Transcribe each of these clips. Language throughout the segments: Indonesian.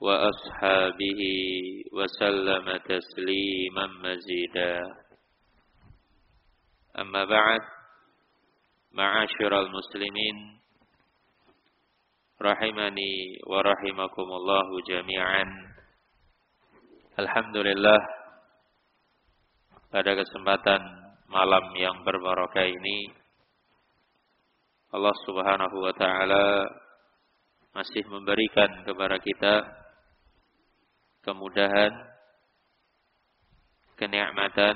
وأصحابه وسلم تسليما مزيدا أما بعد معاشر المسلمين رحمني ورحمكم الله جميعا Alhamdulillah pada kesempatan malam yang berbarokah ini Allah Subhanahu wa taala masih memberikan kepada kita kemudahan, kenikmatan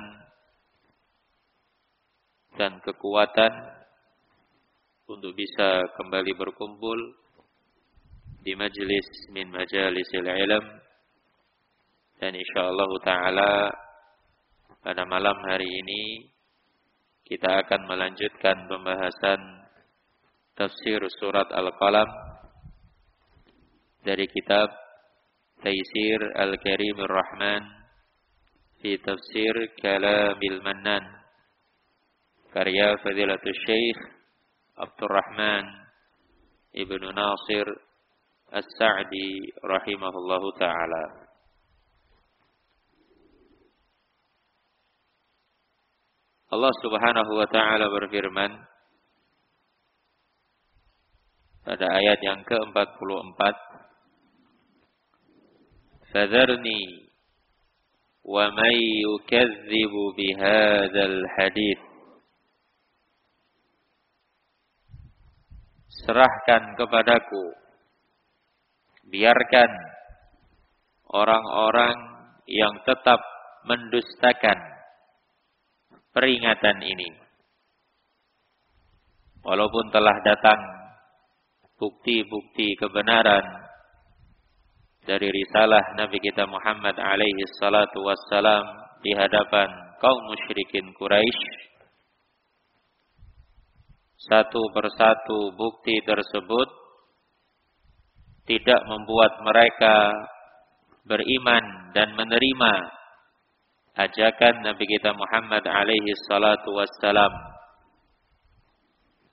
dan kekuatan untuk bisa kembali berkumpul di majlis min majalisil ilm. Dan insyaallah taala pada malam hari ini kita akan melanjutkan pembahasan tafsir surat Al-Qalam dari kitab Taisir Al-Karim Ar-Rahman fi Tafsir Kalamil Mannan. Karya Fadilatul Syekh Abdurrahman Ibnu Nasir As-Sa'di rahimahullahu taala. Allah Subhanahu wa taala berfirman pada ayat yang ke-44 فذرني ومن يكذب بهذا الحديث serahkan kepadaku biarkan orang-orang yang tetap mendustakan peringatan ini walaupun telah datang bukti-bukti kebenaran dari risalah Nabi kita Muhammad alaihi salatu wassalam di hadapan kaum musyrikin Quraisy. Satu persatu bukti tersebut tidak membuat mereka beriman dan menerima ajakan Nabi kita Muhammad alaihi salatu wassalam.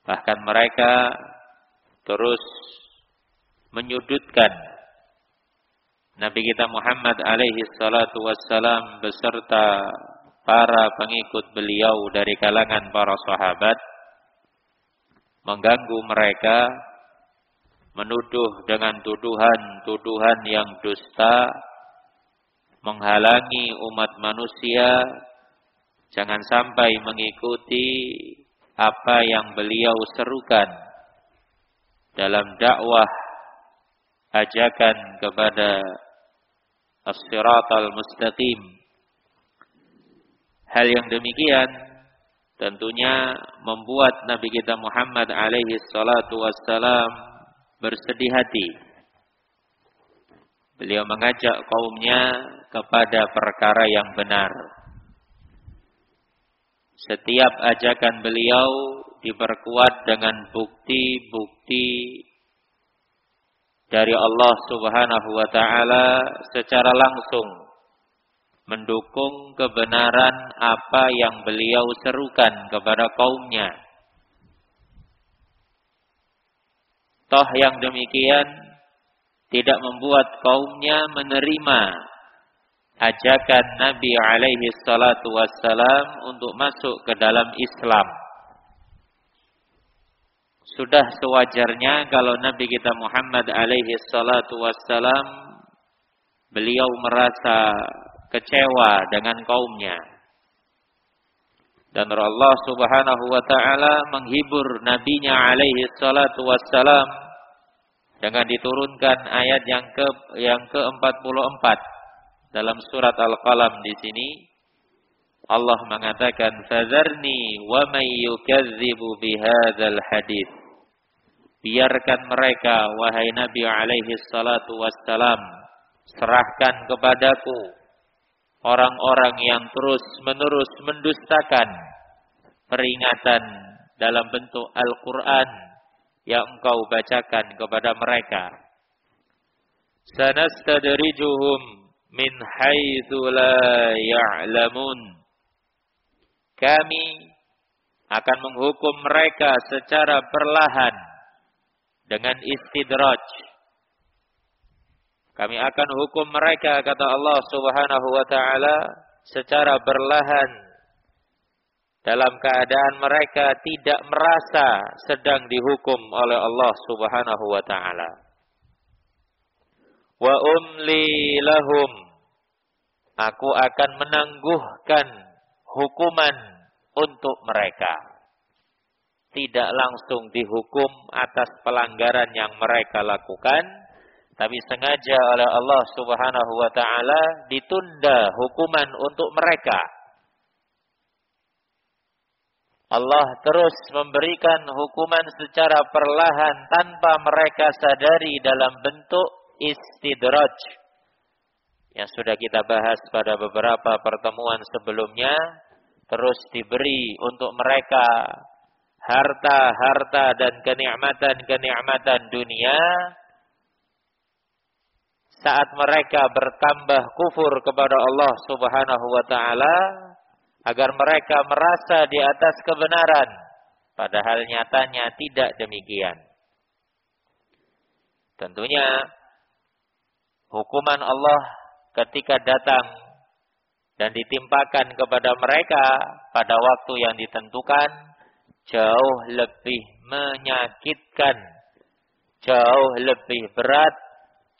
Bahkan mereka terus menyudutkan Nabi kita Muhammad alaihi salatu wassalam beserta para pengikut beliau dari kalangan para sahabat mengganggu mereka menuduh dengan tuduhan-tuduhan yang dusta menghalangi umat manusia jangan sampai mengikuti apa yang beliau serukan dalam dakwah ajakan kepada as-siratal mustaqim. Hal yang demikian tentunya membuat Nabi kita Muhammad alaihi salatu wassalam bersedih hati. Beliau mengajak kaumnya kepada perkara yang benar. Setiap ajakan beliau diperkuat dengan bukti-bukti dari Allah Subhanahu wa taala secara langsung mendukung kebenaran apa yang beliau serukan kepada kaumnya. Toh yang demikian tidak membuat kaumnya menerima ajakan Nabi alaihi salatu wassalam untuk masuk ke dalam Islam. Sudah sewajarnya kalau Nabi kita Muhammad alaihi salatu wassalam beliau merasa kecewa dengan kaumnya. Dan Allah Subhanahu wa taala menghibur nabinya alaihi salatu wassalam dengan diturunkan ayat yang ke yang ke-44 dalam surat Al-Qalam di sini Allah mengatakan fadzarni wa may yukadzibu bihadzal hadits biarkan mereka wahai Nabi alaihi salatu wassalam serahkan kepadaku orang-orang yang terus-menerus mendustakan peringatan dalam bentuk Al-Qur'an yang engkau bacakan kepada mereka. Sanastadrijuhum min haitsu la ya'lamun. Kami akan menghukum mereka secara perlahan dengan istidraj kami akan hukum mereka kata Allah Subhanahu wa taala secara berlahan dalam keadaan mereka tidak merasa sedang dihukum oleh Allah Subhanahu wa taala. Wa umli lahum aku akan menangguhkan hukuman untuk mereka. Tidak langsung dihukum atas pelanggaran yang mereka lakukan, tapi sengaja oleh Allah Subhanahu wa taala ditunda hukuman untuk mereka. Allah terus memberikan hukuman secara perlahan tanpa mereka sadari dalam bentuk istidraj. Yang sudah kita bahas pada beberapa pertemuan sebelumnya, terus diberi untuk mereka harta-harta dan kenikmatan-kenikmatan dunia saat mereka bertambah kufur kepada Allah Subhanahu wa taala agar mereka merasa di atas kebenaran padahal nyatanya tidak demikian. Tentunya hukuman Allah ketika datang dan ditimpakan kepada mereka pada waktu yang ditentukan jauh lebih menyakitkan, jauh lebih berat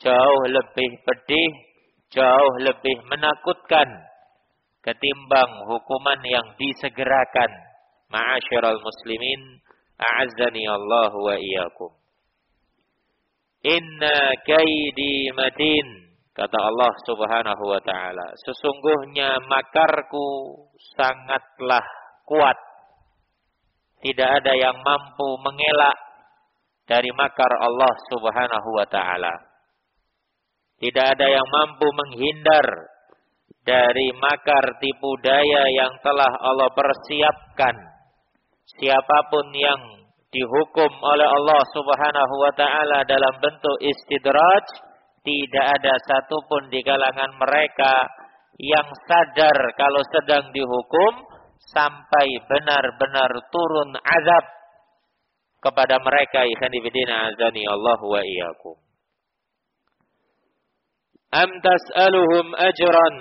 jauh lebih pedih, jauh lebih menakutkan ketimbang hukuman yang disegerakan. Ma'asyiral muslimin, a'azzani Allah wa iyyakum. Inna kaidi matin, kata Allah Subhanahu wa taala. Sesungguhnya makarku sangatlah kuat. Tidak ada yang mampu mengelak dari makar Allah Subhanahu wa taala. Tidak ada yang mampu menghindar dari makar tipu daya yang telah Allah persiapkan. Siapa pun yang dihukum oleh Allah Subhanahu wa taala dalam bentuk istidraj, tidak ada satupun di kalangan mereka yang sadar kalau sedang dihukum sampai benar-benar turun azab kepada mereka ikhwan fillah azani Allah wa iyyakum. Am tas'aluhum ajran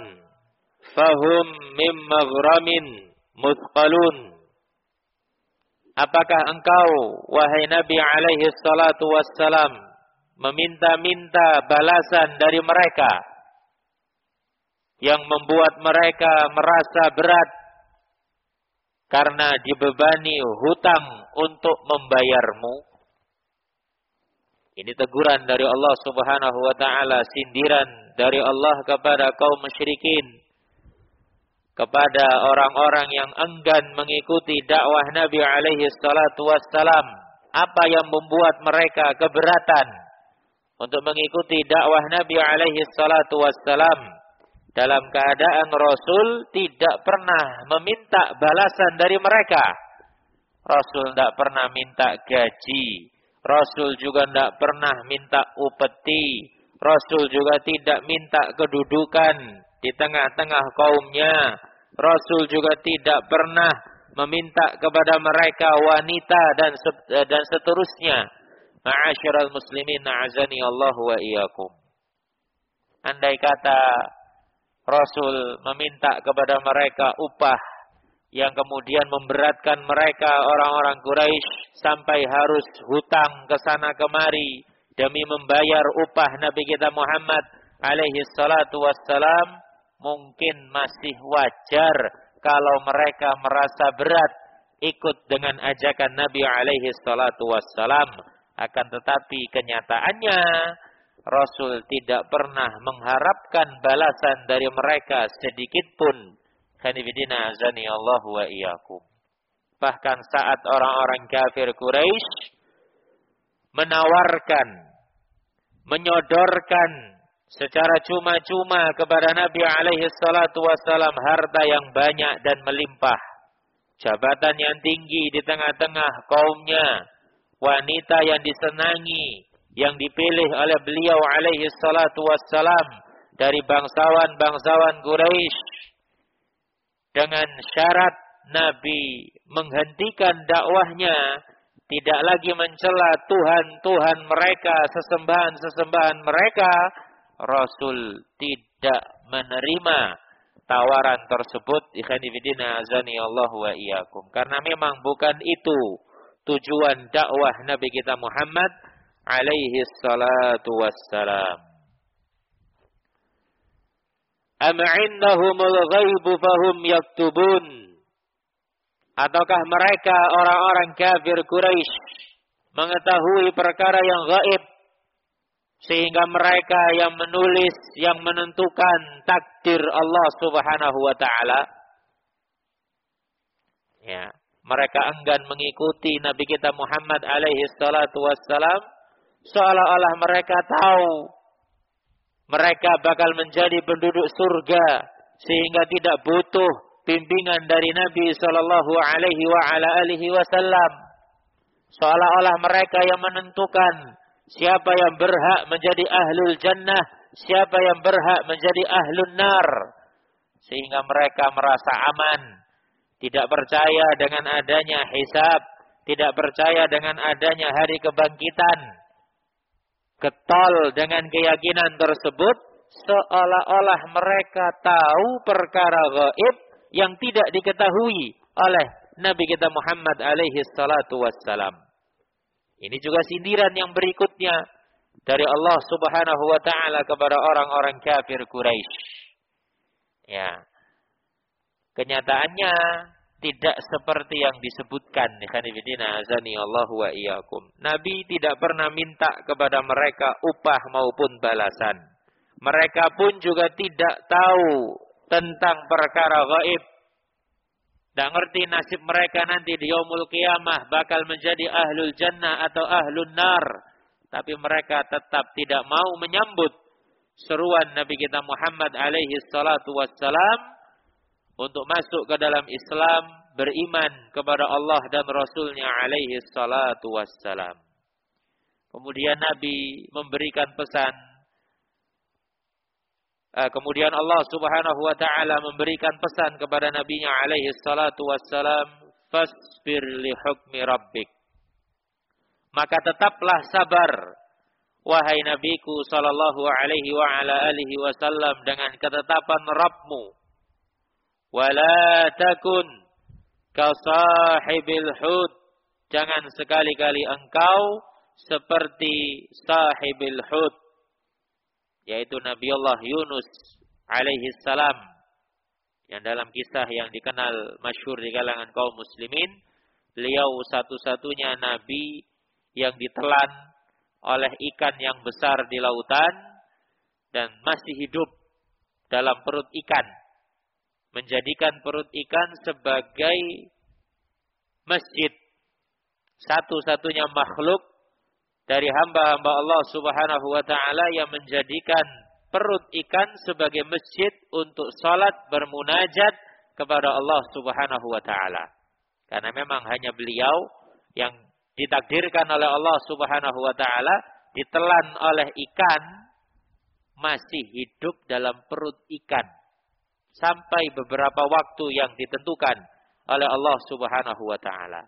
fahum mim maghramin muthqalun Apakah engkau wahai Nabi alaihi salatu wassalam meminta-minta balasan dari mereka yang membuat mereka merasa berat karena dibebani hutang untuk membayarmu ini teguran dari Allah Subhanahu wa taala, sindiran dari Allah kepada kaum musyrikin. Kepada orang-orang yang enggan mengikuti dakwah Nabi alaihi salatu wassalam. Apa yang membuat mereka keberatan untuk mengikuti dakwah Nabi alaihi salatu wassalam dalam keadaan Rasul tidak pernah meminta balasan dari mereka. Rasul tidak pernah minta gaji, Rasul juga tidak pernah minta upeti. Rasul juga tidak minta kedudukan di tengah-tengah kaumnya. Rasul juga tidak pernah meminta kepada mereka wanita dan dan seterusnya. Ma'asyiral muslimin azani Allah wa iyyakum. Andai kata Rasul meminta kepada mereka upah yang kemudian memberatkan mereka orang-orang Quraisy sampai harus hutang ke sana kemari demi membayar upah Nabi kita Muhammad alaihi salatu wassalam mungkin masih wajar kalau mereka merasa berat ikut dengan ajakan Nabi alaihi salatu wassalam. Akan tetapi kenyataannya Rasul tidak pernah mengharapkan balasan dari mereka sedikit pun. Khanifidina azani Allah wa iyyakum. Bahkan saat orang-orang kafir Quraisy menawarkan, menyodorkan secara cuma-cuma kepada Nabi alaihi salatu wassalam harta yang banyak dan melimpah. Jabatan yang tinggi di tengah-tengah kaumnya. Wanita yang disenangi. Yang dipilih oleh beliau alaihi salatu wassalam. Dari bangsawan-bangsawan Quraisy. Dengan syarat Nabi menghentikan dakwahnya. Tidak lagi mencela Tuhan-Tuhan mereka, sesembahan-sesembahan mereka. Rasul tidak menerima tawaran tersebut ikhanifidina azani Allah wa iyyakum karena memang bukan itu tujuan dakwah Nabi kita Muhammad alaihi salatu wassalam Am indahumul ghaibu fahum yaktubun Ataukah mereka orang-orang kafir Quraisy mengetahui perkara yang gaib sehingga mereka yang menulis, yang menentukan takdir Allah subhanahu wa ta'ala. Ya, mereka enggan mengikuti Nabi kita Muhammad alaihi salatu wassalam. Seolah-olah mereka tahu mereka bakal menjadi penduduk surga. Sehingga tidak butuh bimbingan dari Nabi sallallahu alaihi wasallam. Seolah-olah mereka yang menentukan Siapa yang berhak menjadi ahlul jannah, siapa yang berhak menjadi ahlun nar. Sehingga mereka merasa aman, tidak percaya dengan adanya hisab, tidak percaya dengan adanya hari kebangkitan. Ketol dengan keyakinan tersebut, seolah-olah mereka tahu perkara gaib yang tidak diketahui oleh Nabi kita Muhammad alaihi salatu wassalam. Ini juga sindiran yang berikutnya dari Allah Subhanahu wa taala kepada orang-orang kafir Quraisy. Ya. Kenyataannya tidak seperti yang disebutkan. Nabi tidak pernah minta kepada mereka upah maupun balasan. Mereka pun juga tidak tahu tentang perkara gaib tidak ngerti nasib mereka nanti di yaumul kiamah bakal menjadi ahlul jannah atau ahlun nar. Tapi mereka tetap tidak mau menyambut seruan Nabi kita Muhammad alaihi salatu wassalam untuk masuk ke dalam Islam, beriman kepada Allah dan Rasulnya alaihi salatu wassalam. Kemudian Nabi memberikan pesan Eh, kemudian Allah Subhanahu wa taala memberikan pesan kepada nabinya alaihi salatu wassalam, "Fasbir li hukmi rabbik." Maka tetaplah sabar wahai nabiku sallallahu alaihi wa ala alihi wasallam dengan ketetapan Rabbmu. Wala takun ka sahibil hud. Jangan sekali-kali engkau seperti sahibil hud. Yaitu Nabi Allah Yunus alaihi salam. Yang dalam kisah yang dikenal masyhur di kalangan kaum muslimin beliau satu-satunya nabi yang ditelan oleh ikan yang besar di lautan dan masih hidup dalam perut ikan menjadikan perut ikan sebagai masjid satu-satunya makhluk dari hamba-hamba Allah Subhanahu wa taala yang menjadikan perut ikan sebagai masjid untuk salat bermunajat kepada Allah Subhanahu wa taala. Karena memang hanya beliau yang ditakdirkan oleh Allah Subhanahu wa taala ditelan oleh ikan masih hidup dalam perut ikan sampai beberapa waktu yang ditentukan oleh Allah Subhanahu wa taala.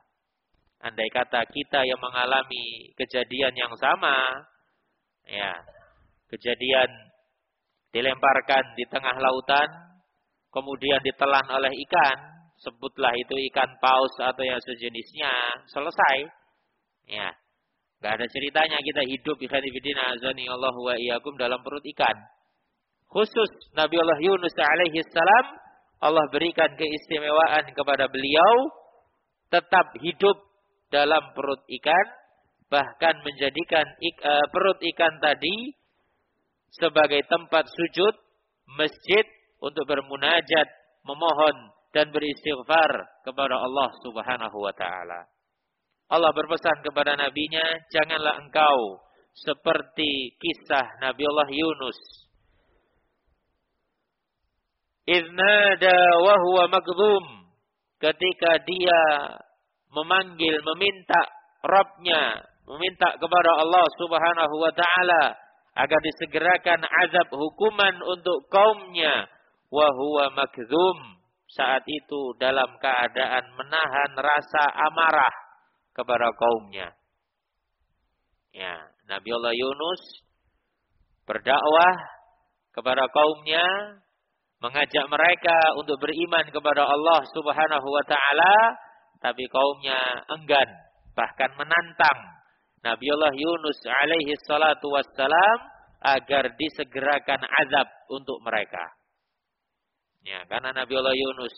Andai kata kita yang mengalami kejadian yang sama, ya, kejadian dilemparkan di tengah lautan, kemudian ditelan oleh ikan, sebutlah itu ikan paus atau yang sejenisnya, selesai. Ya, nggak ada ceritanya kita hidup ikan ibidina azani Allah wa iyakum dalam perut ikan. Khusus Nabi Allah Yunus alaihi salam Allah berikan keistimewaan kepada beliau tetap hidup dalam perut ikan bahkan menjadikan ik, uh, perut ikan tadi sebagai tempat sujud masjid untuk bermunajat memohon dan beristighfar kepada Allah Subhanahu wa taala. Allah berpesan kepada nabinya, janganlah engkau seperti kisah Nabi Allah Yunus. Iznada wa huwa ketika dia memanggil, meminta Rabbnya, meminta kepada Allah Subhanahu wa taala agar disegerakan azab hukuman untuk kaumnya wa huwa makdhum saat itu dalam keadaan menahan rasa amarah kepada kaumnya. Ya, Nabi Allah Yunus berdakwah kepada kaumnya, mengajak mereka untuk beriman kepada Allah Subhanahu wa taala, tapi kaumnya enggan, bahkan menantang Nabi Allah Yunus alaihi salatu wassalam agar disegerakan azab untuk mereka. Ya, karena Nabi Allah Yunus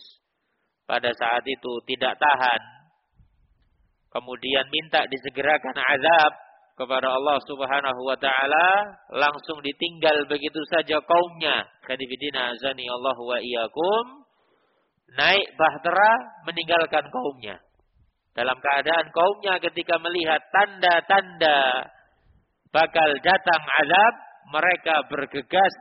pada saat itu tidak tahan kemudian minta disegerakan azab kepada Allah Subhanahu wa taala langsung ditinggal begitu saja kaumnya. Kadibidina azani Allah wa iyyakum. Naik bahtera meninggalkan kaumnya. Dalam keadaan kaumnya ketika melihat tanda-tanda bakal datang azab mereka bergegas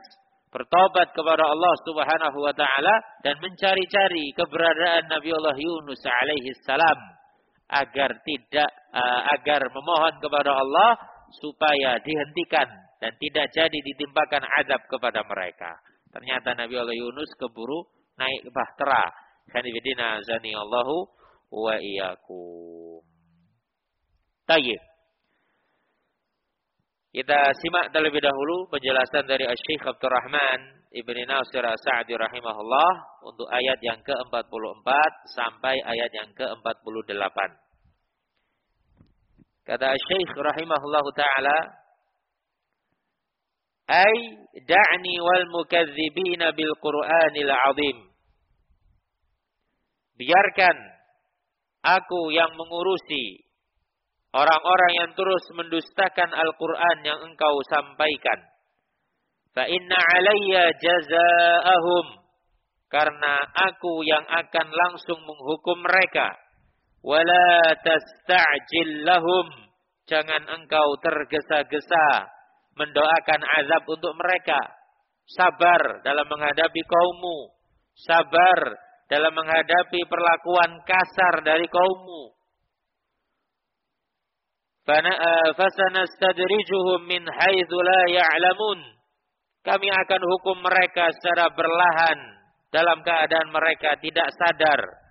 bertobat kepada Allah Subhanahu wa taala dan mencari-cari keberadaan Nabi Allah Yunus alaihi salam agar tidak uh, agar memohon kepada Allah supaya dihentikan dan tidak jadi ditimpakan azab kepada mereka. Ternyata Nabi Allah Yunus keburu naik ke bahtera. Kanibidina zani Allahu wa iyyakum. Tayyib. Kita simak terlebih dahulu penjelasan dari Syekh Abdul Rahman Ibni Nasir Sa'di rahimahullah untuk ayat yang ke-44 sampai ayat yang ke-48. Kata Syekh rahimahullah taala Ay da'ni wal mukadzibina bil Qur'anil azim. Biarkan aku yang mengurusi orang-orang yang terus mendustakan Al-Quran yang engkau sampaikan. Fa inna alayya jazaa'ahum. Karena aku yang akan langsung menghukum mereka. Wala tasta'jil lahum. Jangan engkau tergesa-gesa mendoakan azab untuk mereka. Sabar dalam menghadapi kaummu. Sabar dalam menghadapi perlakuan kasar dari kaummu fasanastadrijuhum min haitsu la ya'lamun. Kami akan hukum mereka secara berlahan dalam keadaan mereka tidak sadar.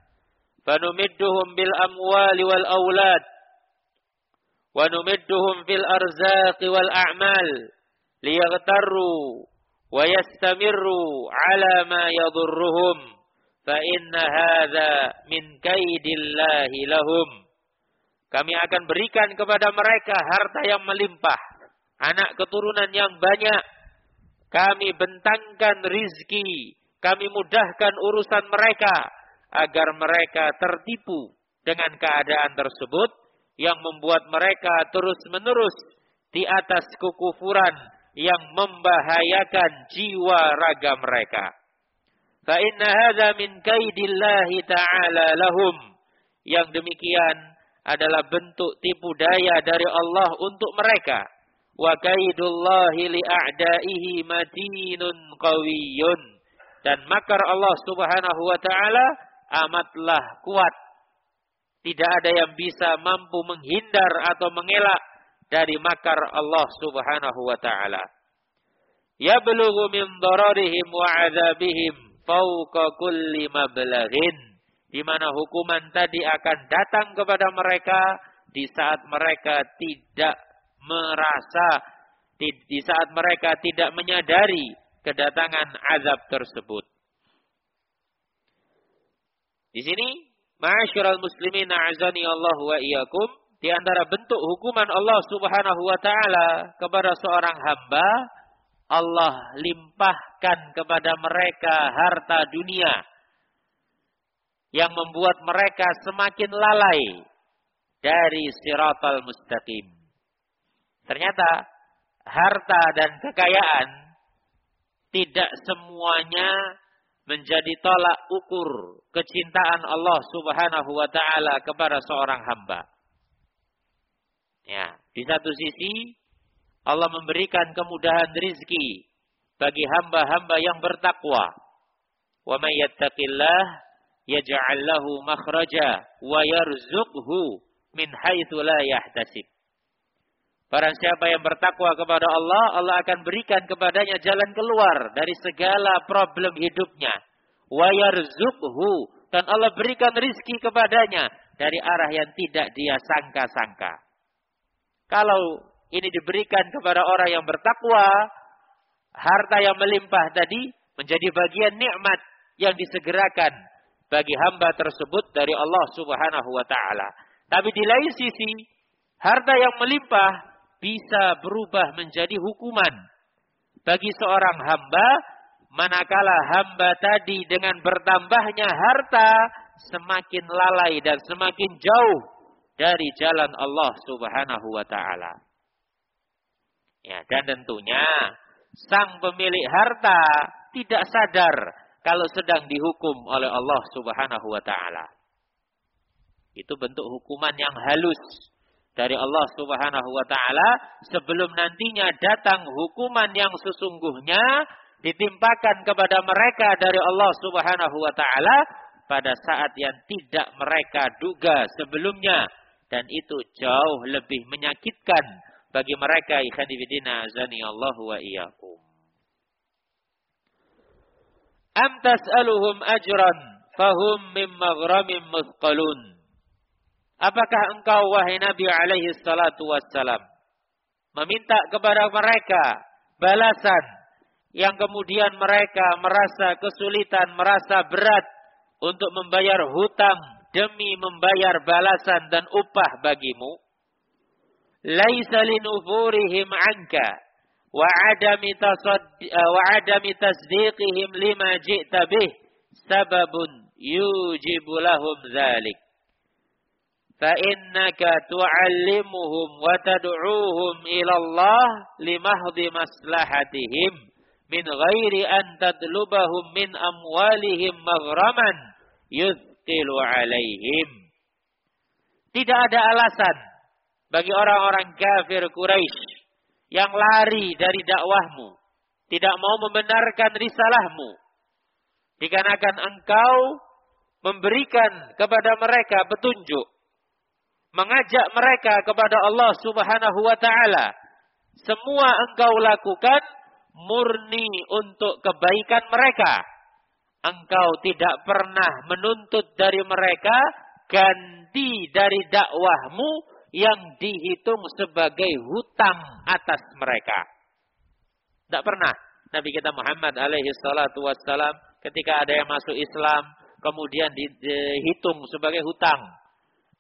Wa numidduhum fil arzaqi wal a'mal liyaghtarru wa yastamirru ala ma yadurruhum fa inna hadha min kaidillahi lahum kami akan berikan kepada mereka harta yang melimpah, anak keturunan yang banyak. Kami bentangkan rizki, kami mudahkan urusan mereka agar mereka tertipu dengan keadaan tersebut yang membuat mereka terus-menerus di atas kekufuran yang membahayakan jiwa raga mereka. Fa inna hadza min kaidillahi ta'ala lahum. Yang demikian adalah bentuk tipu daya dari Allah untuk mereka. Wa kaidullahi li'a'daihi matinun qawiyyun. Dan makar Allah subhanahu wa ta'ala amatlah kuat. Tidak ada yang bisa mampu menghindar atau mengelak dari makar Allah subhanahu wa ta'ala. Yablughu min dararihim wa azabihim fauqa kulli mablaghin di mana hukuman tadi akan datang kepada mereka di saat mereka tidak merasa di saat mereka tidak menyadari kedatangan azab tersebut. Di sini, ma'asyiral muslimin a'azani Allah wa iyyakum, di antara bentuk hukuman Allah Subhanahu wa taala kepada seorang hamba, Allah limpahkan kepada mereka harta dunia yang membuat mereka semakin lalai dari siratal mustaqim. Ternyata harta dan kekayaan tidak semuanya menjadi tolak ukur kecintaan Allah Subhanahu wa taala kepada seorang hamba. Ya, di satu sisi Allah memberikan kemudahan rizki bagi hamba-hamba yang bertakwa. Wa may yattaqillah yaj'al lahu makhraja wa yarzuqhu min haitsu la yahtasib. Barang siapa yang bertakwa kepada Allah, Allah akan berikan kepadanya jalan keluar dari segala problem hidupnya. Wa yarzuqhu dan Allah berikan rizki kepadanya dari arah yang tidak dia sangka-sangka. Kalau ini diberikan kepada orang yang bertakwa, harta yang melimpah tadi menjadi bagian nikmat yang disegerakan bagi hamba tersebut dari Allah Subhanahu wa taala. Tapi di lain sisi, harta yang melimpah bisa berubah menjadi hukuman bagi seorang hamba manakala hamba tadi dengan bertambahnya harta semakin lalai dan semakin jauh dari jalan Allah Subhanahu wa taala. Ya, dan tentunya sang pemilik harta tidak sadar kalau sedang dihukum oleh Allah Subhanahu wa taala. Itu bentuk hukuman yang halus dari Allah Subhanahu wa taala sebelum nantinya datang hukuman yang sesungguhnya ditimpakan kepada mereka dari Allah Subhanahu wa taala pada saat yang tidak mereka duga sebelumnya dan itu jauh lebih menyakitkan bagi mereka ikhwanifidina azani Allah wa iyyakum. Am tas'aluhum ajran fahum min maghramin muthqalun. Apakah engkau wahai Nabi alaihi salatu wassalam meminta kepada mereka balasan yang kemudian mereka merasa kesulitan, merasa berat untuk membayar hutang demi membayar balasan dan upah bagimu? Laisa linufurihim anka wa adami wa adami tasdiqihim lima ji'ta bih sababun yujibu lahum. فإنك تعلمهم وتدعوهم إلى الله لمهض مصلحتهم من غير أن تطلبهم من أموالهم مغرما يثقل عليهم Tidak ada alasan bagi orang-orang kafir Quraisy yang lari dari dakwahmu, tidak mau membenarkan risalahmu. Dikarenakan engkau memberikan kepada mereka petunjuk mengajak mereka kepada Allah Subhanahu wa taala. Semua engkau lakukan murni untuk kebaikan mereka. Engkau tidak pernah menuntut dari mereka ganti dari dakwahmu yang dihitung sebagai hutang atas mereka. Tidak pernah. Nabi kita Muhammad alaihi salatu wassalam ketika ada yang masuk Islam kemudian dihitung sebagai hutang.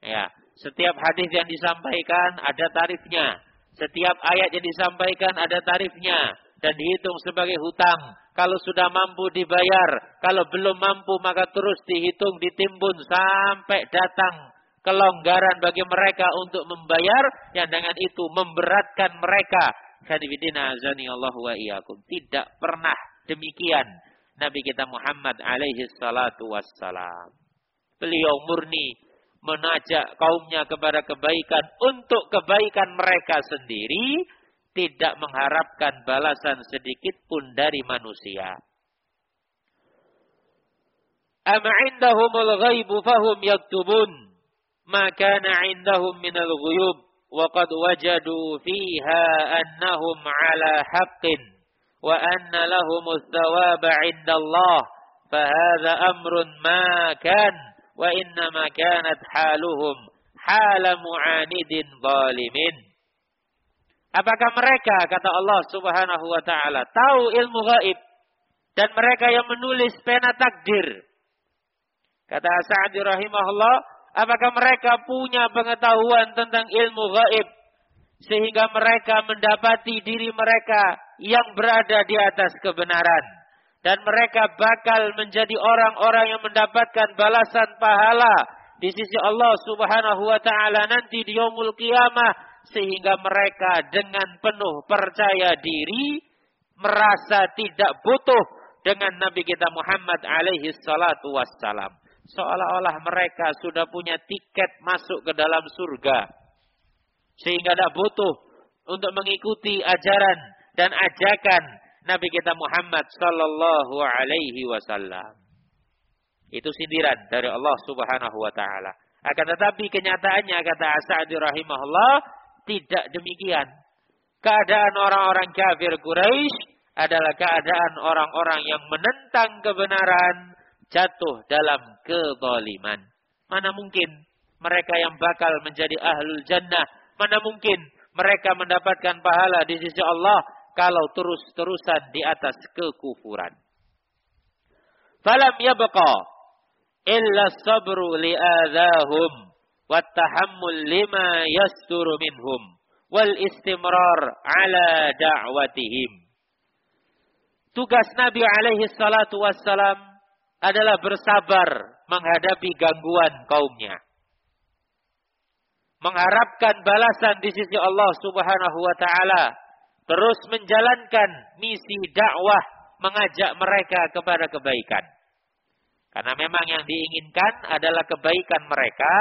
Ya, setiap hadis yang disampaikan ada tarifnya. Setiap ayat yang disampaikan ada tarifnya dan dihitung sebagai hutang. Kalau sudah mampu dibayar, kalau belum mampu maka terus dihitung ditimbun sampai datang kelonggaran bagi mereka untuk membayar yang dengan itu memberatkan mereka. Khadibidina azani Allah wa iyyakum. Tidak pernah demikian Nabi kita Muhammad alaihi salatu wassalam. Beliau murni mengajak kaumnya kepada kebaikan untuk kebaikan mereka sendiri, tidak mengharapkan balasan sedikit pun dari manusia. Am indahumul ghaibu fahum yaktubun ma kana indahum minal ghuyub wa qad wajadu fiha annahum ala haqqin wa anna lahumus thawaba indallah fahadha amrun ma kana wa innama kanat haluhum hala mu'anidin zalimin. Apakah mereka kata Allah Subhanahu wa taala tahu ilmu gaib dan mereka yang menulis pena takdir? Kata Sa'di rahimahullah, apakah mereka punya pengetahuan tentang ilmu gaib sehingga mereka mendapati diri mereka yang berada di atas kebenaran dan mereka bakal menjadi orang-orang yang mendapatkan balasan pahala di sisi Allah Subhanahu wa taala nanti di yaumul kiamah sehingga mereka dengan penuh percaya diri merasa tidak butuh dengan Nabi kita Muhammad alaihi salatu wassalam. Seolah-olah mereka sudah punya tiket masuk ke dalam surga sehingga tidak butuh untuk mengikuti ajaran dan ajakan Nabi kita Muhammad sallallahu alaihi wasallam. Itu sindiran dari Allah Subhanahu wa taala. Akan tetapi kenyataannya kata As'adi rahimahullah tidak demikian. Keadaan orang-orang kafir Quraisy adalah keadaan orang-orang yang menentang kebenaran jatuh dalam kezaliman. Mana mungkin mereka yang bakal menjadi ahlul jannah, mana mungkin mereka mendapatkan pahala di sisi Allah kalau terus-terusan di atas kekufuran. Falam yabqa illa sabru li'adhahum wattahammul lima yasturu minhum wal istimrar ala da'watihim. Tugas Nabi alaihi salatu wassalam adalah bersabar menghadapi gangguan kaumnya. Mengharapkan balasan di sisi Allah subhanahu wa ta'ala terus menjalankan misi dakwah mengajak mereka kepada kebaikan. Karena memang yang diinginkan adalah kebaikan mereka,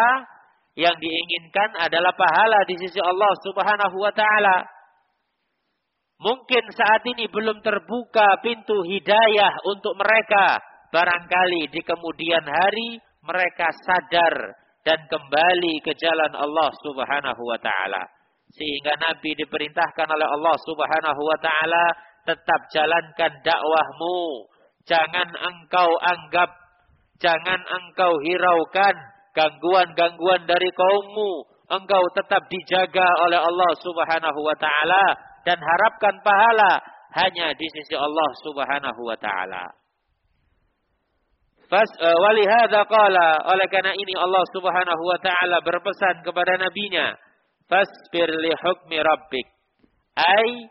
yang diinginkan adalah pahala di sisi Allah Subhanahu wa taala. Mungkin saat ini belum terbuka pintu hidayah untuk mereka. Barangkali di kemudian hari mereka sadar dan kembali ke jalan Allah Subhanahu wa taala. Sehingga Nabi diperintahkan oleh Allah subhanahu wa ta'ala tetap jalankan dakwahmu. Jangan engkau anggap, jangan engkau hiraukan gangguan-gangguan dari kaummu. Engkau tetap dijaga oleh Allah subhanahu wa ta'ala. Dan harapkan pahala hanya di sisi Allah subhanahu wa ta'ala. Uh, walihada qala oleh karena ini Allah Subhanahu wa taala berpesan kepada nabinya fasbir li hukmi rabbik. Ay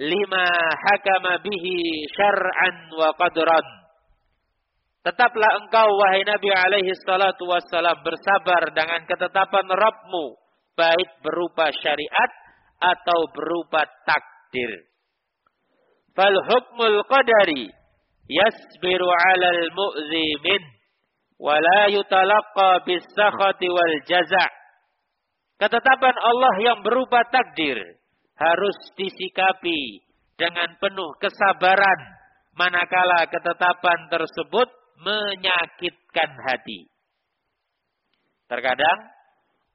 lima hakama bihi syar'an wa qadran. Tetaplah engkau wahai nabi alaihi salatu wassalam bersabar dengan ketetapan Rabbmu baik berupa syariat atau berupa takdir. Fal hukmul qadari yasbiru 'alal mu'zi min wa la yutalaqqa bis wal jaza' Ketetapan Allah yang berupa takdir harus disikapi dengan penuh kesabaran manakala ketetapan tersebut menyakitkan hati. Terkadang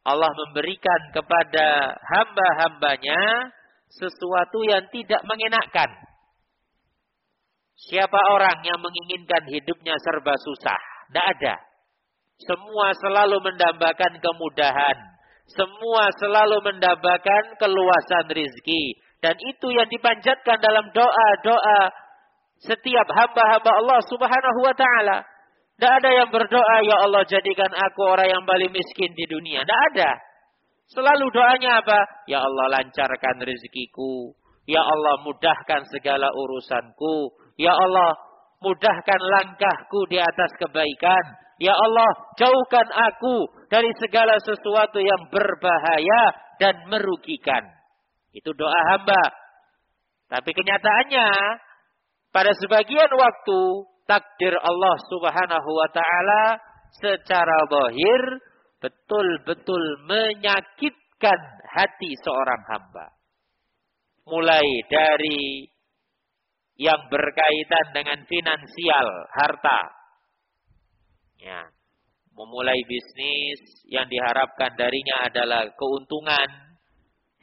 Allah memberikan kepada hamba-hambanya sesuatu yang tidak mengenakkan. Siapa orang yang menginginkan hidupnya serba susah? Tidak ada. Semua selalu mendambakan kemudahan semua selalu mendapatkan keluasan rizki. Dan itu yang dipanjatkan dalam doa-doa setiap hamba-hamba Allah subhanahu wa ta'ala. Tidak ada yang berdoa, Ya Allah jadikan aku orang yang paling miskin di dunia. Tidak ada. Selalu doanya apa? Ya Allah lancarkan rezekiku. Ya Allah mudahkan segala urusanku. Ya Allah mudahkan langkahku di atas kebaikan. Ya Allah, jauhkan aku dari segala sesuatu yang berbahaya dan merugikan. Itu doa hamba. Tapi kenyataannya, pada sebagian waktu, takdir Allah subhanahu wa ta'ala secara bahir betul-betul menyakitkan hati seorang hamba. Mulai dari yang berkaitan dengan finansial, harta, Ya. Memulai bisnis yang diharapkan darinya adalah keuntungan.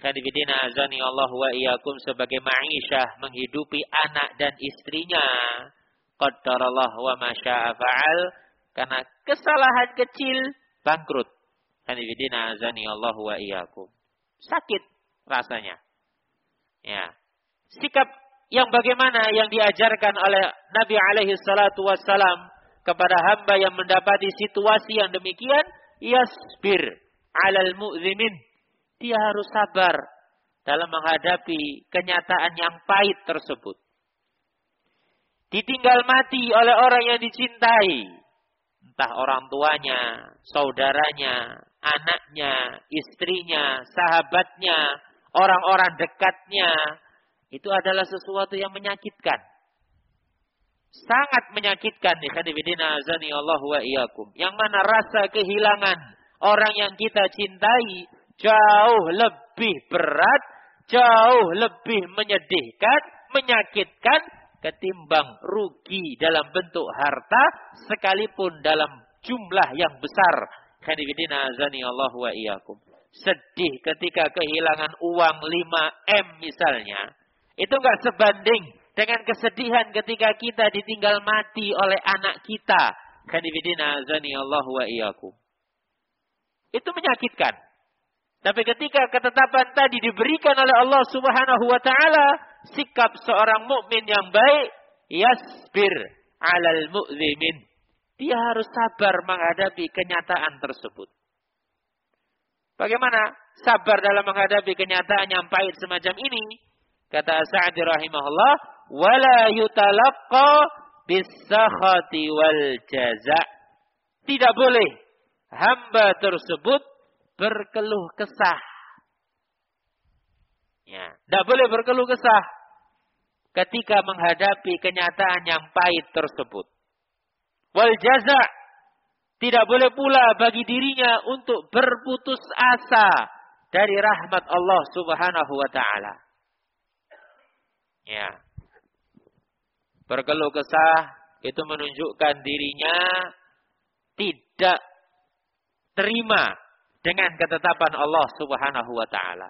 Khadibidina azani Allah wa iyakum sebagai ma'isyah menghidupi anak dan istrinya. Qaddarallah wa masya'a fa'al. Karena kesalahan kecil bangkrut. Khadibidina azani Allah wa iyakum. Sakit rasanya. Ya. Sikap yang bagaimana yang diajarkan oleh Nabi alaihi salatu wassalam kepada hamba yang mendapati situasi yang demikian, yasbir alal mu'zimin. Dia harus sabar dalam menghadapi kenyataan yang pahit tersebut. Ditinggal mati oleh orang yang dicintai. Entah orang tuanya, saudaranya, anaknya, istrinya, sahabatnya, orang-orang dekatnya. Itu adalah sesuatu yang menyakitkan. Sangat menyakitkan. Allah wa Yang mana rasa kehilangan orang yang kita cintai jauh lebih berat, jauh lebih menyedihkan, menyakitkan ketimbang rugi dalam bentuk harta sekalipun dalam jumlah yang besar. Khanifidina azani Allah wa iyyakum. Sedih ketika kehilangan uang 5M misalnya. Itu enggak sebanding dengan kesedihan ketika kita ditinggal mati oleh anak kita. Itu menyakitkan. Tapi ketika ketetapan tadi diberikan oleh Allah Subhanahu wa taala, sikap seorang mukmin yang baik, yasbir 'alal mu'zimin. Dia harus sabar menghadapi kenyataan tersebut. Bagaimana sabar dalam menghadapi kenyataan yang pahit semacam ini? Kata Sa'di rahimahullah, wala yutalaqqa bisakhati wal jaza'. Tidak boleh hamba tersebut berkeluh kesah. Ya, tidak boleh berkeluh kesah ketika menghadapi kenyataan yang pahit tersebut. Wal jaza tidak boleh pula bagi dirinya untuk berputus asa dari rahmat Allah Subhanahu wa taala. Ya. Berkeluh kesah itu menunjukkan dirinya tidak terima dengan ketetapan Allah Subhanahu wa taala.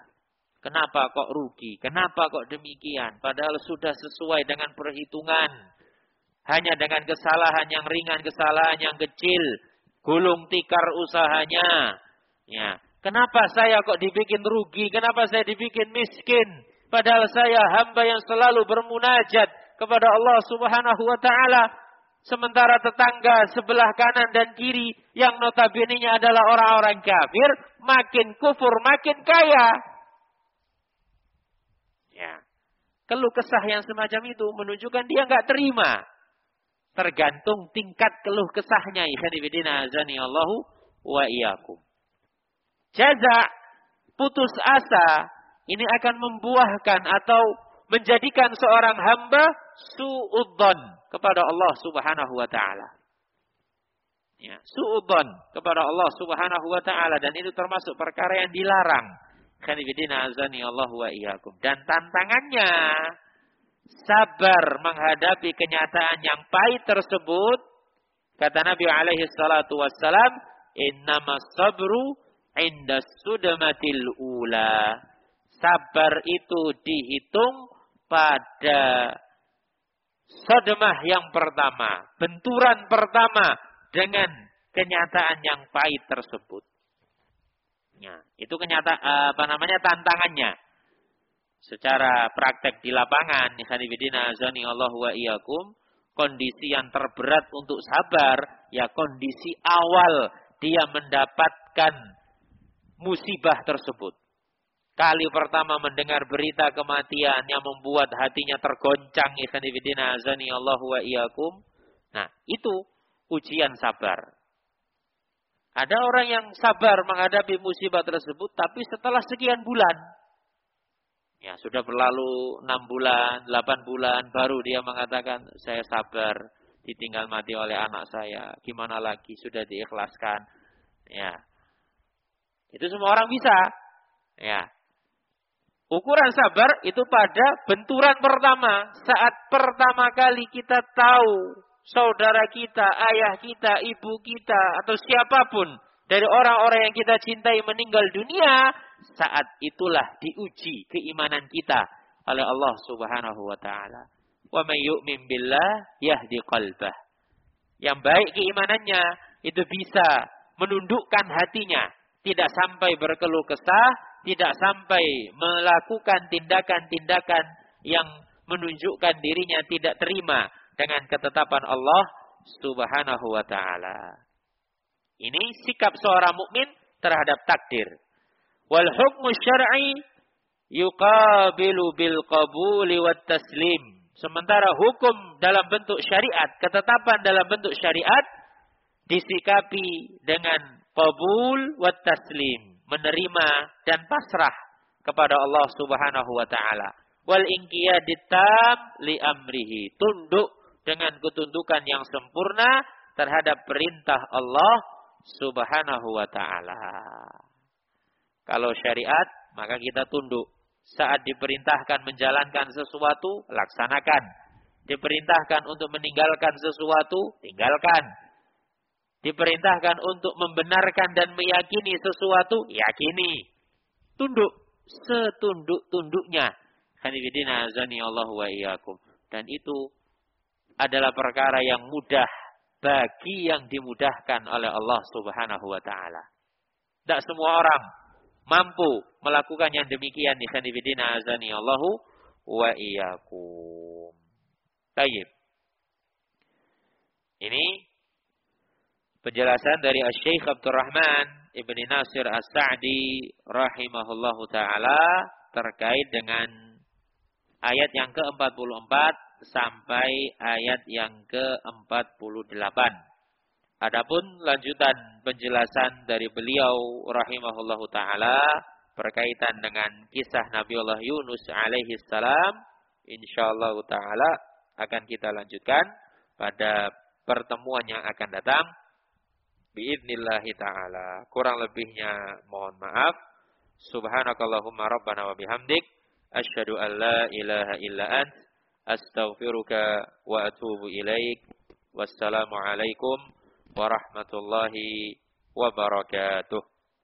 Kenapa kok rugi? Kenapa kok demikian? Padahal sudah sesuai dengan perhitungan. Hanya dengan kesalahan yang ringan, kesalahan yang kecil, gulung tikar usahanya. Ya. Kenapa saya kok dibikin rugi? Kenapa saya dibikin miskin? Padahal saya hamba yang selalu bermunajat kepada Allah Subhanahu wa taala. Sementara tetangga sebelah kanan dan kiri yang notabene adalah orang-orang kafir, makin kufur, makin kaya. Ya. Keluh kesah yang semacam itu menunjukkan dia nggak terima. Tergantung tingkat keluh kesahnya. Ikhwanibidina Allahu wa. Jaza, putus asa, ini akan membuahkan atau menjadikan seorang hamba su'udzon kepada Allah Subhanahu wa taala. Ya, su'udzon kepada Allah Subhanahu wa taala dan itu termasuk perkara yang dilarang. Khanifidina azani Allah wa iyyakum. Dan tantangannya sabar menghadapi kenyataan yang pahit tersebut. Kata Nabi alaihi salatu wassalam, "Innamas sabru inda sudamatil ula." Sabar itu dihitung pada sodemah yang pertama, benturan pertama dengan kenyataan yang pahit tersebut. Ya, itu kenyataan apa namanya tantangannya. Secara praktek di lapangan, Ikhwanifidina azani Allah wa iyakum, kondisi yang terberat untuk sabar, ya kondisi awal dia mendapatkan musibah tersebut. Kali pertama mendengar berita kematian yang membuat hatinya tergoncang azani Allah wa iyakum. Nah, itu ujian sabar. Ada orang yang sabar menghadapi musibah tersebut, tapi setelah sekian bulan, ya sudah berlalu enam bulan, delapan bulan, baru dia mengatakan, saya sabar, ditinggal mati oleh anak saya, gimana lagi, sudah diikhlaskan. Ya, itu semua orang bisa. Ya, Ukuran sabar itu pada benturan pertama. Saat pertama kali kita tahu saudara kita, ayah kita, ibu kita, atau siapa pun dari orang-orang yang kita cintai meninggal dunia, saat itulah diuji keimanan kita oleh Allah Subhanahu wa taala. Wa may yu'min billah yahdi qalbah. Yang baik keimanannya itu bisa menundukkan hatinya, tidak sampai berkeluh kesah, tidak sampai melakukan tindakan-tindakan yang menunjukkan dirinya tidak terima dengan ketetapan Allah Subhanahu wa taala. Ini sikap seorang mukmin terhadap takdir. Wal hukmu syar'i yuqabilu bil qabuli wat taslim. Sementara hukum dalam bentuk syariat, ketetapan dalam bentuk syariat disikapi dengan qabul wat taslim, menerima dan pasrah kepada Allah Subhanahu wa taala. Wal inqiyadit tam li amrihi, tunduk dengan ketundukan yang sempurna terhadap perintah Allah Subhanahu wa taala. Kalau syariat, maka kita tunduk. Saat diperintahkan menjalankan sesuatu, laksanakan. Diperintahkan untuk meninggalkan sesuatu, tinggalkan. Diperintahkan untuk membenarkan dan meyakini sesuatu, yakini. Tunduk setunduk-tunduknya. Hanifidina azani Allah wa iyyakum. Dan itu adalah perkara yang mudah bagi yang dimudahkan oleh Allah Subhanahu wa taala. Tidak semua orang mampu melakukan yang demikian di azani Allahu wa iyyakum. Tayyib. Ini penjelasan dari Syekh Abdurrahman Ibn Nasir As-Sa'di rahimahullahu taala terkait dengan ayat yang ke-44 sampai ayat yang ke-48. Adapun lanjutan penjelasan dari beliau rahimahullahu taala berkaitan dengan kisah Nabi Allah Yunus alaihi salam insyaallah taala akan kita lanjutkan pada pertemuan yang akan datang biidznillah taala. Kurang lebihnya mohon maaf. Subhanakallahumma rabbana wa bihamdik asyhadu an la ilaha illa ant astaghfiruka wa atubu ilaik. Wassalamualaikum warahmatullahi wabarakatuh.